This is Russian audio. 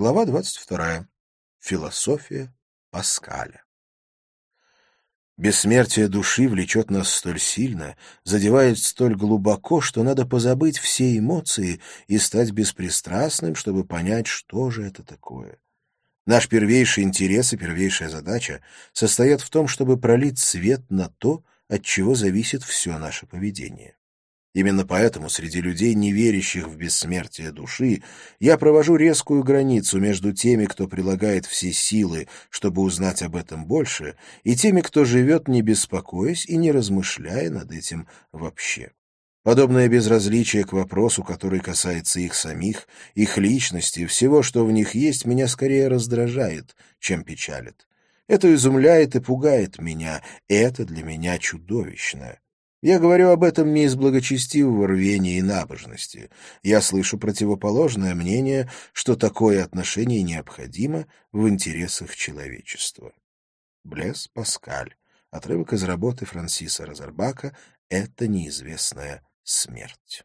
Глава 22. Философия Паскаля. Бессмертие души влечет нас столь сильно, задевает столь глубоко, что надо позабыть все эмоции и стать беспристрастным, чтобы понять, что же это такое. Наш первейший интерес и первейшая задача состоят в том, чтобы пролить свет на то, от чего зависит все наше поведение. Именно поэтому среди людей, не верящих в бессмертие души, я провожу резкую границу между теми, кто прилагает все силы, чтобы узнать об этом больше, и теми, кто живет не беспокоясь и не размышляя над этим вообще. Подобное безразличие к вопросу, который касается их самих, их личности, всего, что в них есть, меня скорее раздражает, чем печалит. Это изумляет и пугает меня, это для меня чудовищно. Я говорю об этом не из благочестивого рвения и набожности. Я слышу противоположное мнение, что такое отношение необходимо в интересах человечества. Блес Паскаль. Отрывок из работы Франсиса Розербака «Это неизвестная смерть».